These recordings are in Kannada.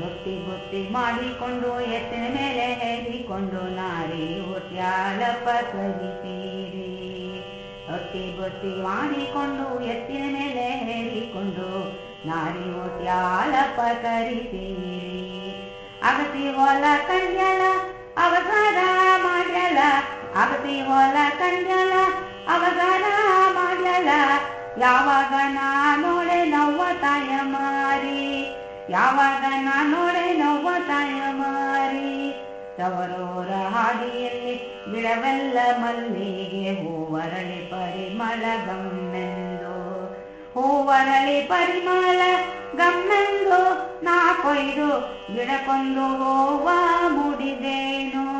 ರೊಟ್ಟಿ ಬುತ್ತಿ ಮಾಡಿಕೊಂಡು ಎತ್ತಿನ ಮೇಲೆ ಹೇರಿಕೊಂಡು ನಾರಿ ಒಟ್ಯಾಲಪ್ಪ ಕರಿತೀರಿ ರೊಟ್ಟಿ ಬುತ್ತಿ ಮಾಡಿಕೊಂಡು ಎತ್ತಿನ ಮೇಲೆ ಹೇರಿಕೊಂಡು ನಾರಿ ಒಟ್ಯಾಲಪ್ಪ ಕರಿತೀರಿ ಅಗತಿ ಹೊಲ ಕಂಡ್ಯಲ ಅವಸಾರ ಮಾಡ್ಯಲ ಅಗತಿ ಹೊಲ ಕಂಡ್ಯಲ ಅವಸಾರ ಮಾಡ್ಯಲ ಯಾವಾಗ ನಾ ನೋಡೆ ನವ್ವ ತಾಯ ಮಾರಿ. ಯಾವಾಗ ನಾ ನೋಡೆ ನವ್ವ ತಾಯ ಮಾರಿ ತವರೋರ ಹಾದಿಯಲ್ಲಿ ಗಿಡವೆಲ್ಲ ಮಲ್ಲಿಗೆ ಹೂವರಳಿ ಪರಿಮಳ ಗಮ್ಮೆಂದು. ಹೂವರಳಿ ಪರಿಮಳ ಗಮ್ಮೆಂದು ನಾ ಕೊಯ್ದು ಹೋವ ಮುಡಿದೇನು.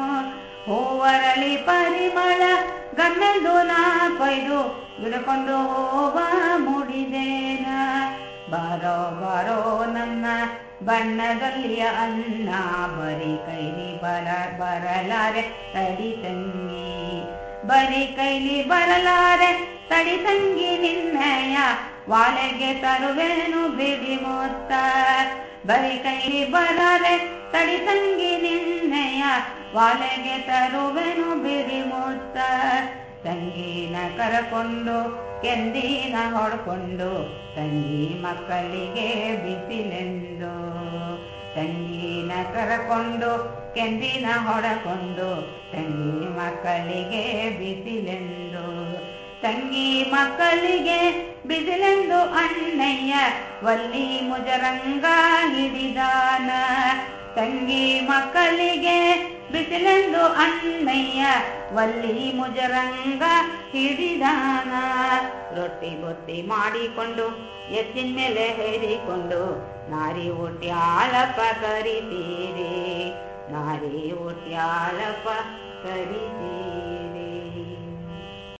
ಹೂವರಳಿ ಪರಿಮಳ ಗಮ್ಮೆಂದು ನಾ ಕೊಯ್ದು ಹೂವ ಬಣ್ಣದಲ್ಲಿಯ ಅನ್ನ ಬರಿ ಕೈಲಿ ಬರ ಬರಲಾರೆ, ತಡಿ ತಂಗಿ. ಬರಿ ಕೈಲಿ ಬರಲಾರೆ, ತಡಿ ತಂಗಿ ನಿನ್ನಯ ವಾಲೆಗೆ ತರುವೆನು ಬಿಡಿ ಮೋತ್ತ ಬರಿ ಕೈಲಿ ಬರಲಾರೆ, ತಡಿ ತಂಗಿ ನಿನ್ನಯ ವಾಲೆಗೆ ತರುವೆನು ಬಿಡಿ ಮೊತ್ತ ತಂಗಿನ ಕರಕೊಂಡು, ಕೆಂದಿನ ಹೊಡ್ಕೊಂಡು, ತಂಗಿ ಮಕ್ಕಳಿಗೆ ಬಿಸಿಲೆಂದು. ತಂಗಿನ ಕರಕೊಂಡು, ಕೆಂದಿನ ಹೊಡಕೊಂಡು, ತಂಗಿ ಮಕ್ಕಳಿಗೆ ಬಿಸಿಲೆಂದು. ತಂಗಿ ಮಕ್ಕಳಿಗೆ ಬಿಸಿಲೆಂದು ಅಣ್ಣಯ್ಯ ವಲ್ಲಿ ಮುಜರಂಗ ಹಿಡಿದಾನ. ತಂಗಿ ಮಕ್ಕಳಿಗೆ ಬಿಸಿಲೆಂದು ಅಣ್ಣಯ್ಯ ವಲ್ಲಿ ಮುಜರಂಗ ಹಿಡಿದಾನ. ರೊಟ್ಟಿ ಬೊತ್ತಿ ಮಾಡಿಕೊಂಡು, ಎತ್ತಿನ ಮೇಲೆ ಹೇರಿಕೊಂಡು ನಾರಿ ಒಟ್ಯಾಳಪ್ಪ ಕರಿತೀರಿ, ನಾರಿ ಒಟ್ಯಾಳಪ್ಪ ಕರಿತೀರಿ.